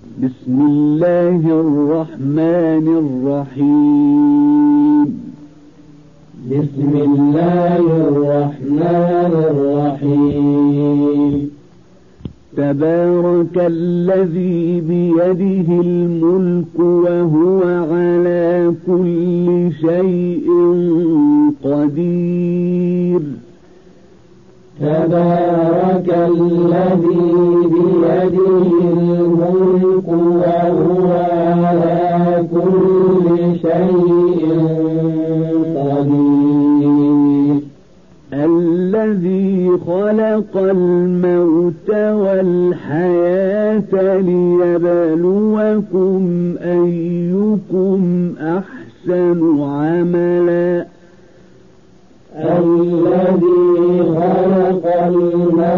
بسم الله الرحمن الرحيم. بسم الله الرحمن الرحيم. تبارك الذي بيده الملك وهو على كل شيء قدير. تبارك الذي بيده الملك وهو على كل شيء قدير. الذي خلق الموت والحياة ليبلوكم أيكم أحسن عملا.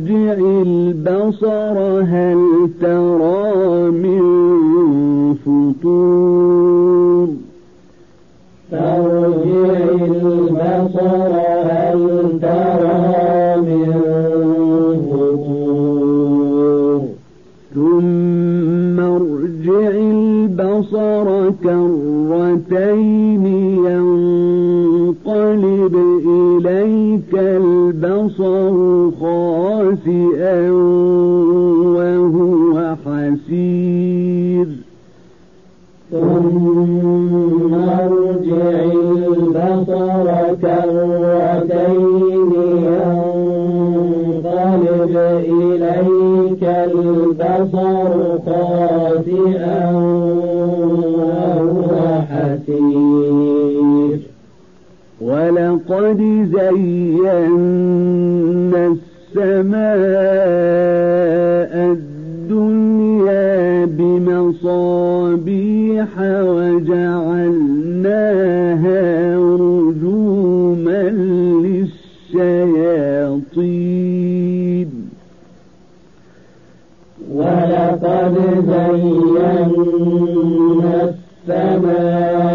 فارجع البصر هل ترى من فطور فارجع البصر هل ترى من فطور ثم ارجع البصر كرتين. إليك البصر خاسئا وهو حسير. ثم ارجع البصر كرتين ينقلب إليك البصر خاسئا وهو حسير. ولقد زينا السماء الدنيا بمصابيح وجعلناها رجوما للشياطين. ولقد زينا السماء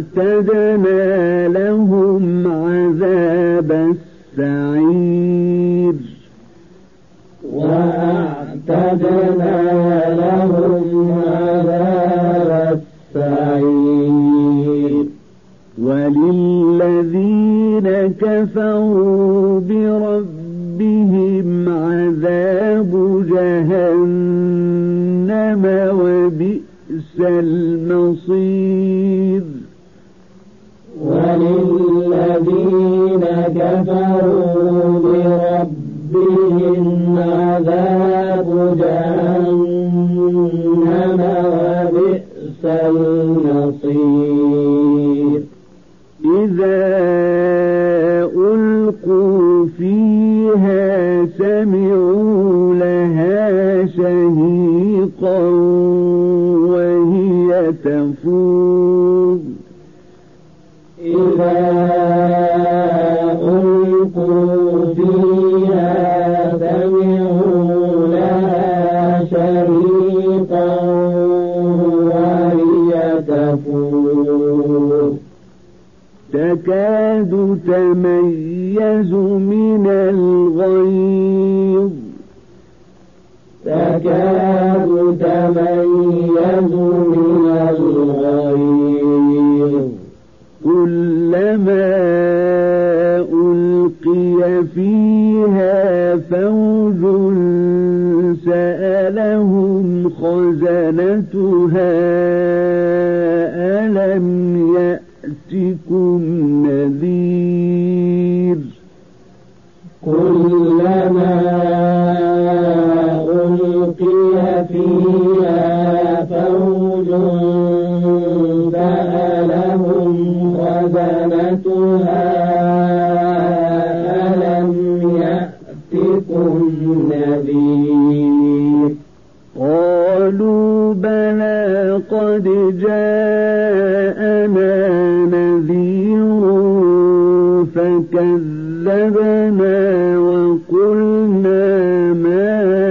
وأعتدنا لهم عذاب السعير. وأعتدنا لهم عذاب السعير. وللذين كفروا بربهم عذاب جهنم وبئس المصير. جهنم وبئس المصير إذا ألقوا فيها سمعوا لها شهيقا وهي تفور إذا تكاد تميز من الغيظ. تكاد تميز من الغيظ. كلما ألقي فيها فوج سألهم خزنتها ألم يأتكم نذير. كلما ألقي فيها فوج سألهم خزنتها ألم يأتكم نذير؟ قالوا بلى قد جاءنا فكذبنا وقلنا ما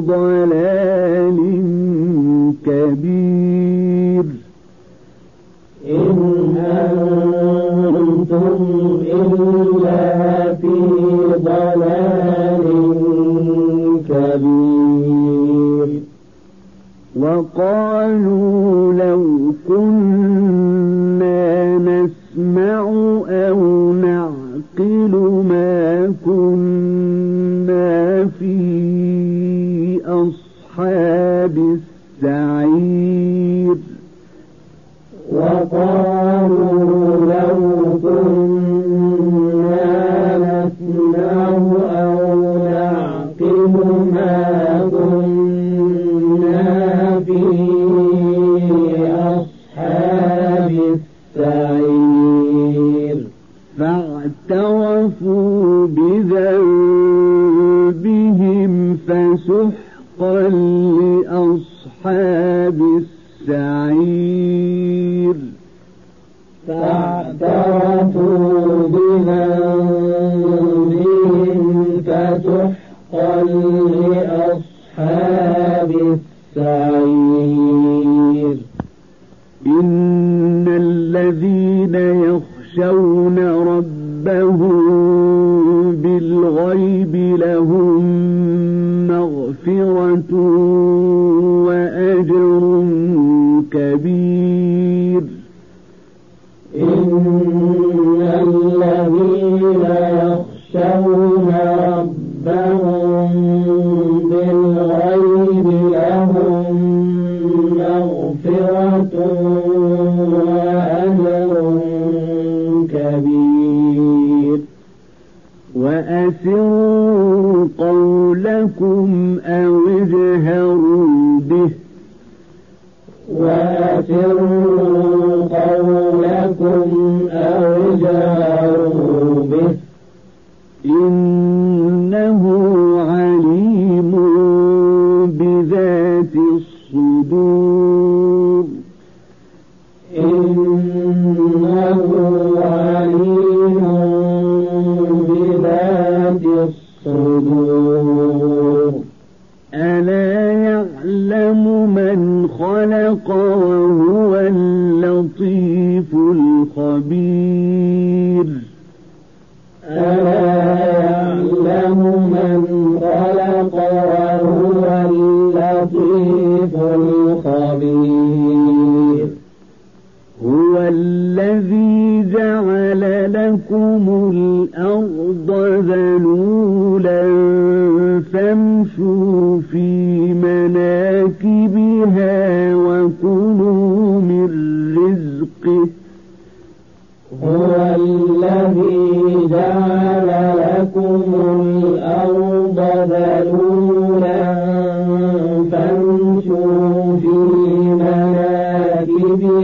ضلال كبير. إن أنتم إلا في ضلال كبير. وقالوا لو كنا نسمع أو نعقل ما كنا في أصحاب السعير وقالوا الذين يخشون أو اجهروا به. وأسروا Amém.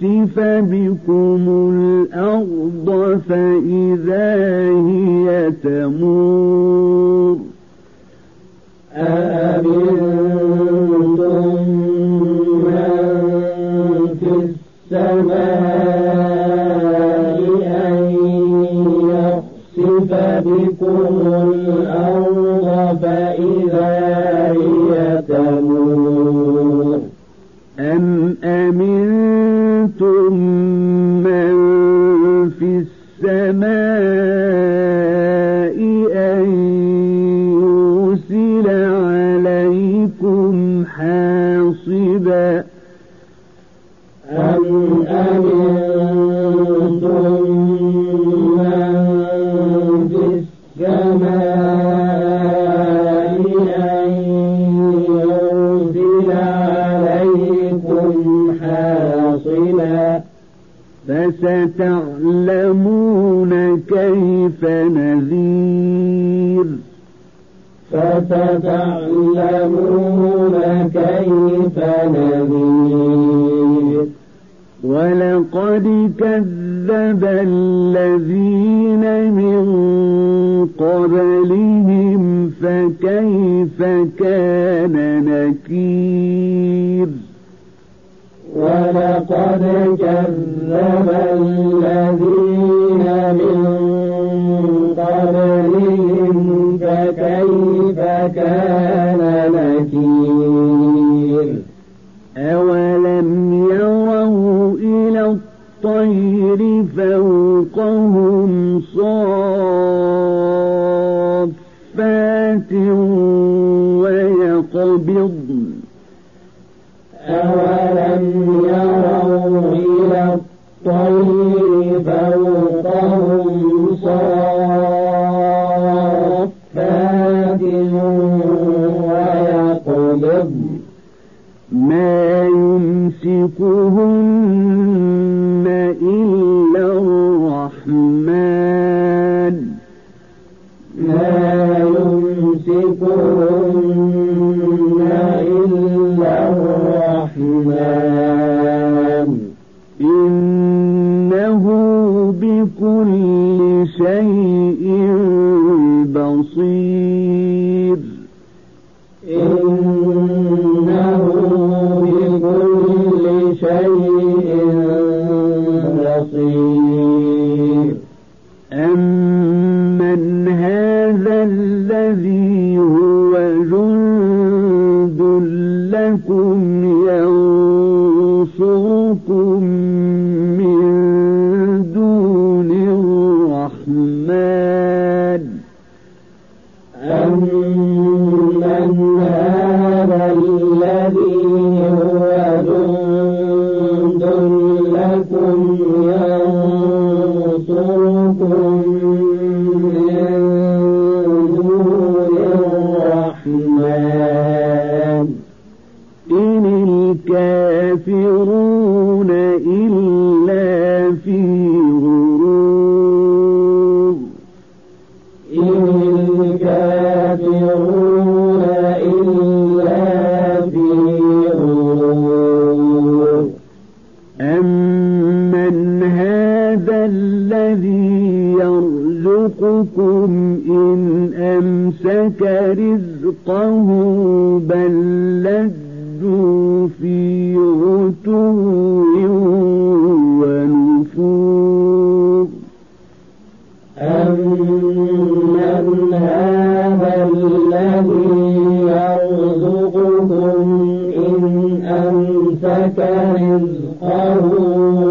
خسف بكم الأرض فإذا هي تمور كان نكير. أولم يروا إلى الطير فوقهم صافات ويقبضن. أولم يمسكهن الذين أمسك رزقه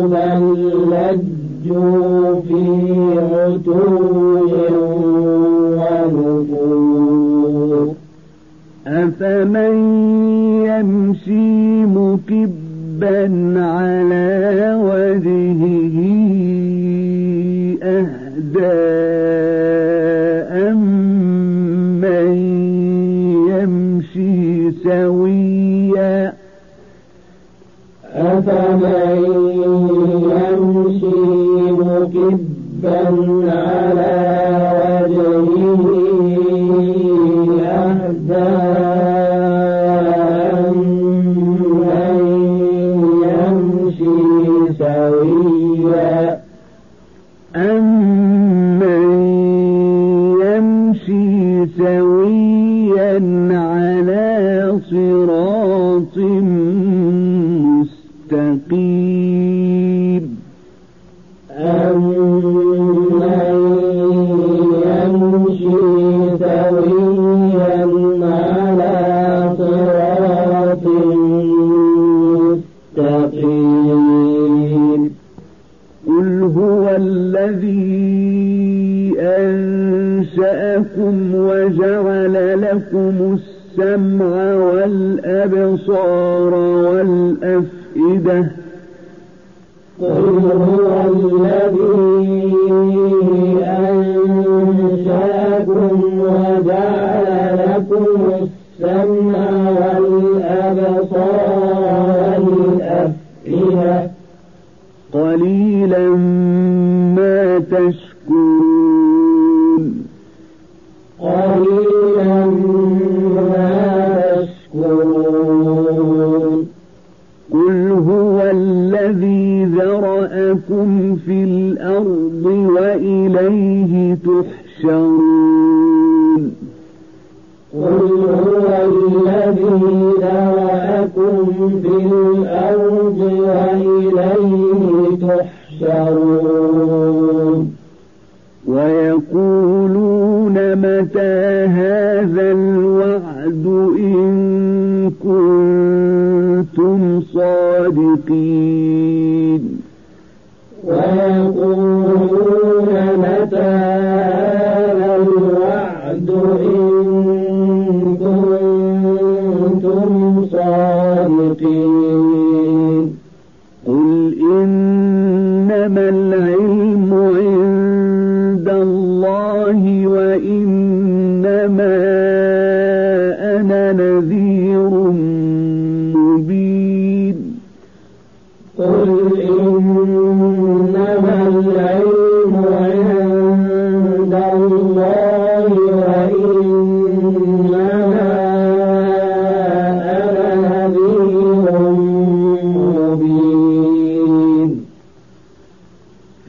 بل لجوا في عتو ونفور. أفمن يمشي مكبا على وجهه أهداه فمن يمشي مكبا على قل هو الذي أنشأكم وجعل لكم السمع والأبصار والأفئدة قل هو الذي أنشأكم وجعل لكم السمع والأبصار قليلا ما تشكرون.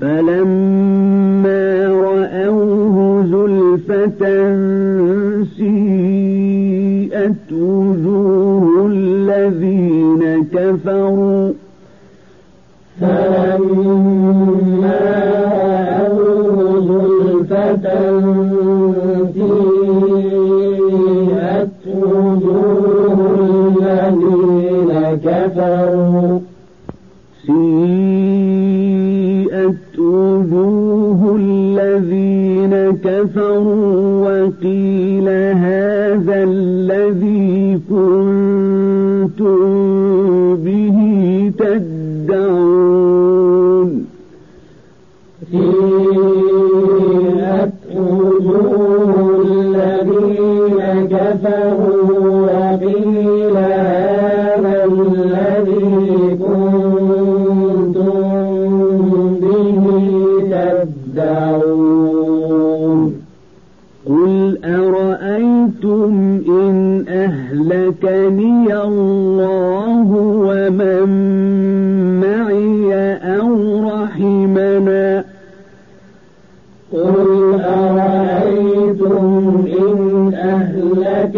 فلما رأوه زلفة سيئت وجوه الذين كفروا فلما رأوه زلفة سيئت وجوه الذين كفروا كفروا وقيل هذا الذي كنتم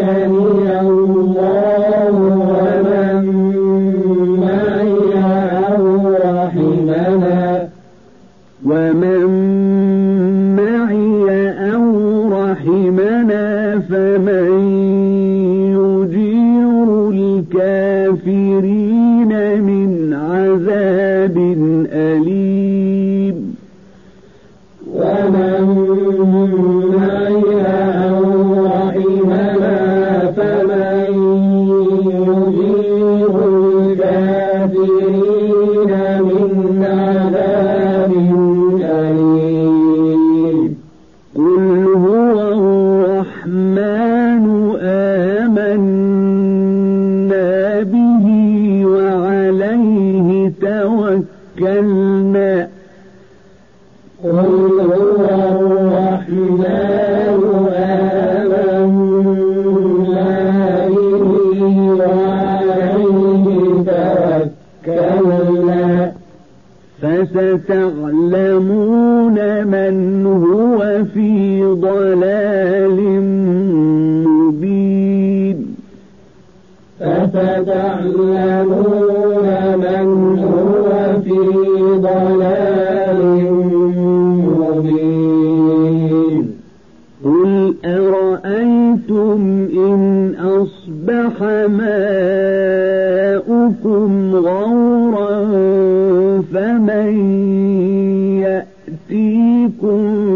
آمين فستعلمون من هو في ضلال مبين قل أرأيتم إن أصبح ماءكم غورا فمن يأتيكم